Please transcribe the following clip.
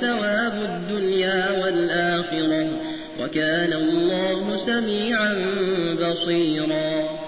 ثواب الدنيا والآخرة وكان الله سميعا بصيرا.